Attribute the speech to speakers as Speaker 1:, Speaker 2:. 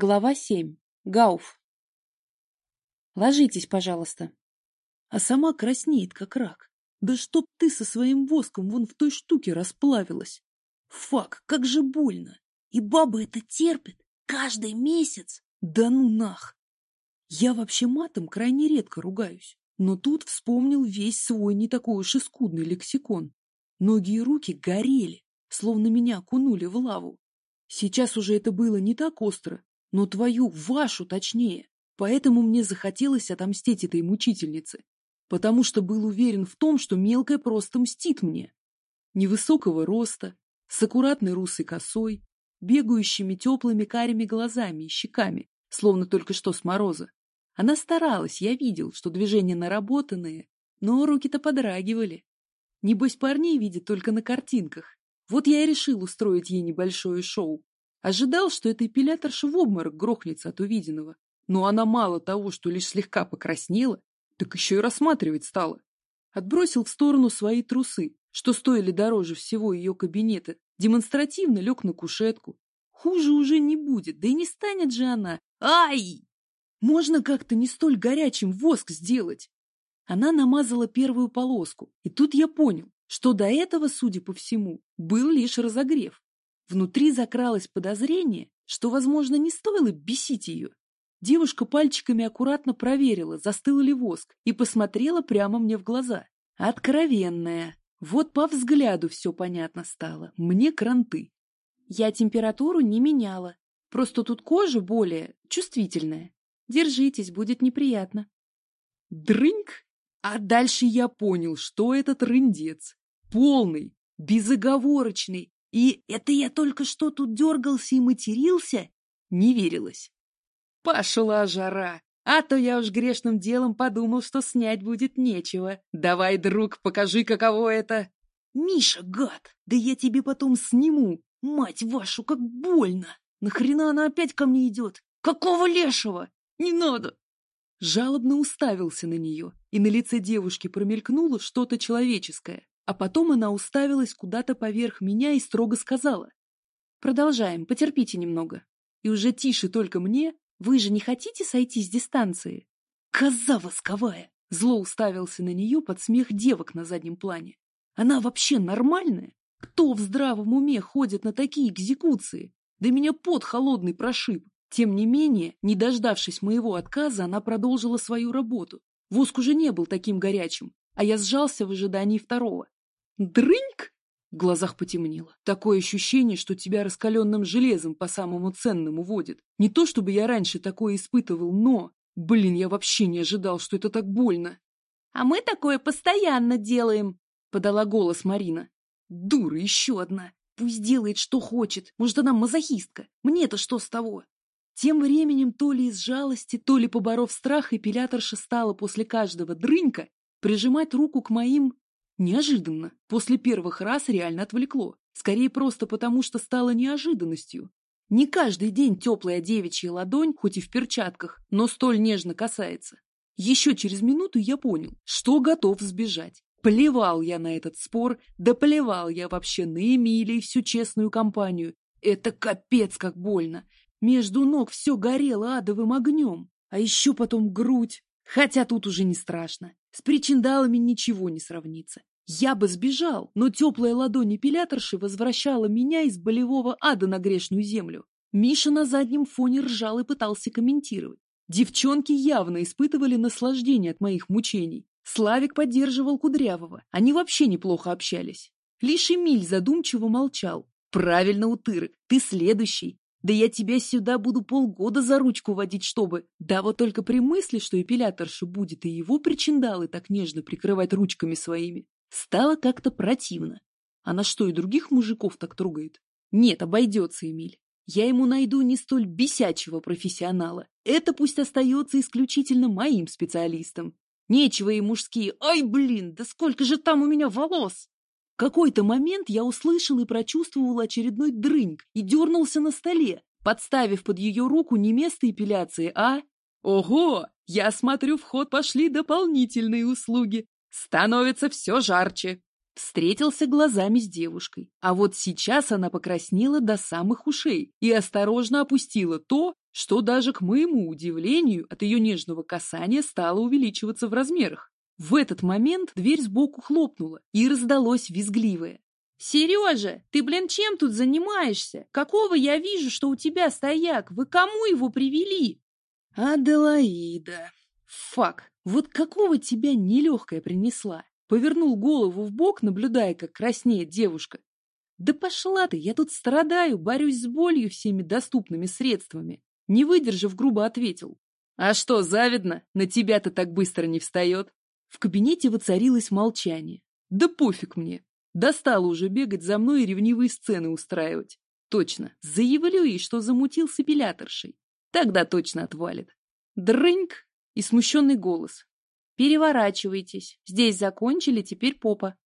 Speaker 1: Глава 7. Гауф. Ложитесь, пожалуйста.
Speaker 2: А сама краснеет, как рак. Да чтоб ты со своим воском вон в той штуке расплавилась. Фак, как же больно. И баба это терпит каждый месяц. Да ну нах. Я вообще матом крайне редко ругаюсь. Но тут вспомнил весь свой не такой уж и скудный лексикон. Ноги и руки горели, словно меня окунули в лаву. Сейчас уже это было не так остро, но твою, вашу точнее. Поэтому мне захотелось отомстить этой мучительнице, потому что был уверен в том, что мелкая просто мстит мне. Невысокого роста, с аккуратной русой косой, бегающими теплыми карими глазами и щеками, словно только что с мороза. Она старалась, я видел, что движения наработанные, но руки-то подрагивали. Небось, парней видит только на картинках. Вот я и решил устроить ей небольшое шоу. Ожидал, что эта эпиляторша в обморок грохнется от увиденного. Но она мало того, что лишь слегка покраснела, так еще и рассматривать стала. Отбросил в сторону свои трусы, что стоили дороже всего ее кабинета, демонстративно лег на кушетку. Хуже уже не будет, да и не станет же она. Ай! Можно как-то не столь горячим воск сделать. Она намазала первую полоску, и тут я понял, что до этого, судя по всему, был лишь разогрев. Внутри закралось подозрение, что, возможно, не стоило бесить ее. Девушка пальчиками аккуратно проверила, застыл ли воск, и посмотрела прямо мне в глаза. Откровенная. Вот по взгляду все понятно стало. Мне кранты.
Speaker 1: Я температуру не меняла. Просто тут кожа более чувствительная. Держитесь, будет неприятно.
Speaker 2: Дрыньк! А дальше я понял, что этот рындец. Полный, безоговорочный, и это я только что тут дергался и матерился? Не верилось. Пошла жара, а то я уж грешным делом подумал, что снять будет нечего. Давай, друг, покажи, каково это. Миша, гад, да я тебе потом сниму. Мать вашу, как больно. Нахрена она опять ко мне идет? Какого лешего? Не надо. Жалобно уставился на нее, и на лице девушки промелькнуло что-то человеческое. А потом она уставилась куда-то поверх меня и строго сказала.
Speaker 1: «Продолжаем, потерпите немного. И уже тише только мне, вы же не хотите сойти с дистанции?»
Speaker 2: «Коза восковая!» Зло уставился на нее под смех девок на заднем плане. «Она вообще нормальная? Кто в здравом уме ходит на такие экзекуции? Да меня пот холодный прошиб!» Тем не менее, не дождавшись моего отказа, она продолжила свою работу. Воск уже не был таким горячим, а я сжался в ожидании второго. Дрыньк! В глазах потемнело. Такое ощущение, что тебя раскаленным железом по самому ценному водит. Не то, чтобы я раньше такое испытывал, но... Блин, я вообще не ожидал, что это так больно.
Speaker 1: — А мы такое постоянно делаем, — подала голос Марина.
Speaker 2: — Дура еще одна. Пусть делает, что хочет. Может, она мазохистка. Мне-то что с того? Тем временем то ли из жалости, то ли поборов страх, эпиляторша стала после каждого дрынька прижимать руку к моим Неожиданно. После первых раз реально отвлекло. Скорее просто потому, что стало неожиданностью. Не каждый день теплая девичья ладонь, хоть и в перчатках, но столь нежно касается. Еще через минуту я понял, что готов сбежать. Плевал я на этот спор, да плевал я вообще на Эмили и всю честную компанию. Это капец как больно. Между ног все горело адовым огнем. А еще потом грудь. Хотя тут уже не страшно. С причиндалами ничего не сравнится. Я бы сбежал, но теплая ладонь эпиляторши возвращала меня из болевого ада на грешную землю. Миша на заднем фоне ржал и пытался комментировать. Девчонки явно испытывали наслаждение от моих мучений. Славик поддерживал Кудрявого. Они вообще неплохо общались. Лишь Эмиль задумчиво молчал. «Правильно, Утырок, ты следующий. Да я тебя сюда буду полгода за ручку водить, чтобы... Да вот только при мысли, что эпиляторша будет и его причиндалы так нежно прикрывать ручками своими, стало как-то противно. Она что, и других мужиков так трогает? Нет, обойдется, Эмиль. Я ему найду не столь бесячего профессионала. Это пусть остается исключительно моим специалистом. Нечего и мужские «Ай, блин, да сколько же там у меня волос!» Какой-то момент я услышал и прочувствовал очередной дрыньк и дернулся на столе, подставив под ее руку не место эпиляции, а... Ого! Я смотрю, в ход пошли дополнительные услуги. Становится все жарче. встретился глазами с девушкой. А вот сейчас она покраснела до самых ушей и осторожно опустила то, что даже к моему удивлению от ее нежного касания стало увеличиваться в размерах. В этот момент дверь сбоку хлопнула и раздалось визгливое.
Speaker 1: «Сережа, ты, блин, чем тут занимаешься? Какого я вижу, что у тебя стояк? Вы кому его привели?»
Speaker 2: «Аделаида! Фак, вот какого тебя нелегкая принесла?» Повернул голову в бок, наблюдая, как краснеет девушка. «Да пошла ты, я тут страдаю, борюсь с болью всеми доступными средствами!» Не выдержав, грубо ответил. «А что, завидно? На тебя-то так быстро не встает?» В кабинете воцарилось молчание. «Да пофиг мне! Достало уже бегать за мной и ревнивые сцены устраивать. Точно, заявлю ей, что замутил с эпиляторшей. Тогда точно отвалит. Дрыньк! И смущенный голос.
Speaker 1: Переворачивайтесь. Здесь закончили, теперь попа.